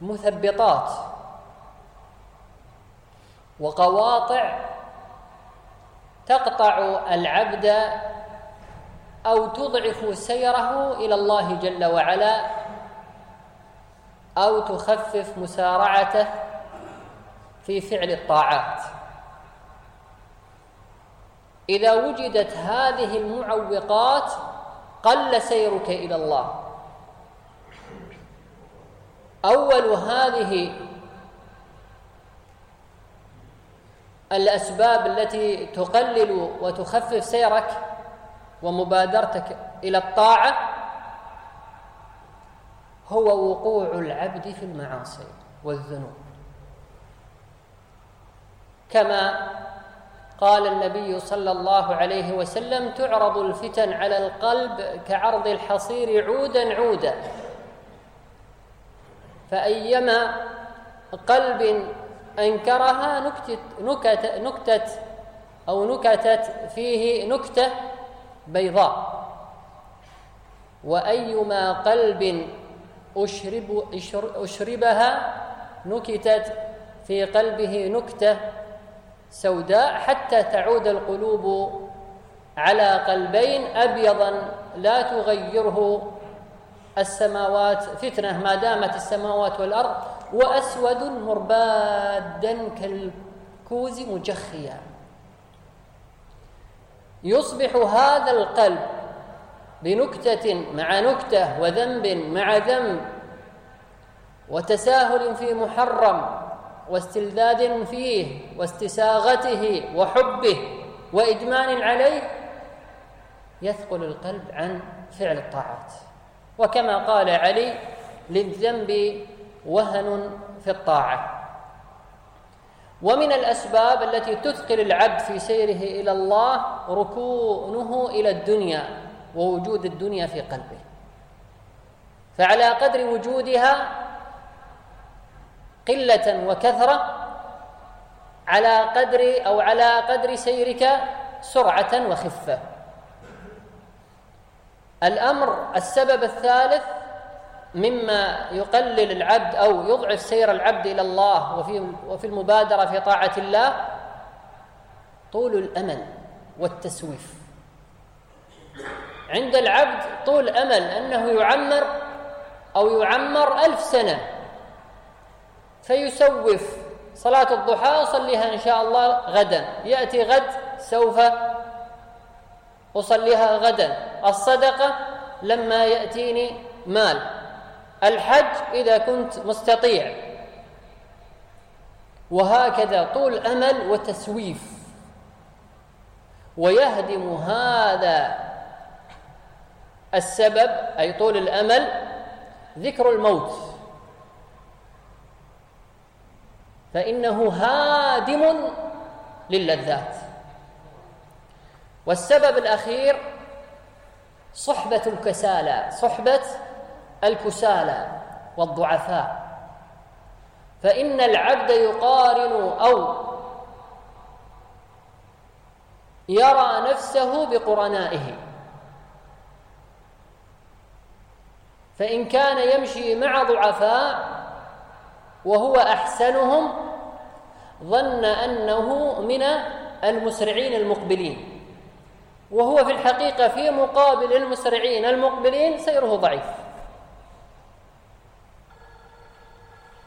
مثبطات وقواطع تقطع العبد أو تضعف سيره إلى الله جل وعلا أو تخفف مسارعته في فعل الطاعات. إذا وجدت هذه المعوقات قل سيرك إلى الله. أول هذه الأسباب التي تقلل وتخفف سيرك ومبادرتك إلى الطاعة هو وقوع العبد في المعاصي والذنوب. كما قال النبي صلى الله عليه وسلم تعرض الفتن على القلب كعرض الحصير عودا عودا. فأيما قلب أنكرها نكتت نكت نكتت أو نكتت فيه نكتة بيضاء. وأيما قلب أشرب أشربها نكتت في قلبه نكتة سوداء حتى تعود القلوب على قلبين أبيضا لا تغيره السماوات فتنة ما دامت السماوات والأرض وأسود مربادا كالكوز مجخيا. يصبح هذا القلب بنكتة مع نكتة وذنب مع ذنب وتساهل في محرم واستلذاذ فيه واستساغته وحبه وإدمان عليه يثقل القلب عن فعل الطاعات. وكما قال علي للذنب وهن في الطاعة. ومن الأسباب التي تثقل العبد في سيره إلى الله ركونه إلى الدنيا ووجود الدنيا في قلبه. فعلى قدر وجودها قلة وكثرة على قدر أو على قدر سيرك سرعة وخفة. الأمر السبب الثالث مما يقلل العبد أو يضعف سير العبد إلى الله وفي وفي المبادرة في طاعة الله طول الأمل والتسويف. عند العبد طول أمل أنه يعمر أو يعمر ألف سنة فيسوف. صلاة الضحى أصليها إن شاء الله غدا يأتي غد سوف أصليها غدا. الصدقة لما يأتيني مال. الحج إذا كنت مستطيع. وهكذا طول أمل وتسويف. ويهدم هذا السبب أي طول الأمل ذكر الموت. فإنه هادم للذات. والسبب الأخير صحبة الكسالى صحبة الكسالى والضعفاء. فإن العبد يقارن أو يرى نفسه بقرنائه. فإن كان يمشي مع ضعفاء وهو أحسنهم ظن أنه من المسرعين المقبلين. وهو في الحقيقة في مقابل المسرعين المقبلين سيره ضعيف.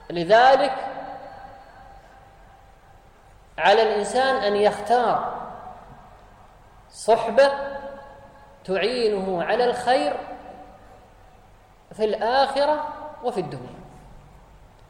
لذلك على الإنسان أن يختار صحبة تعينه على الخير في الآخرة وفي الدنيا.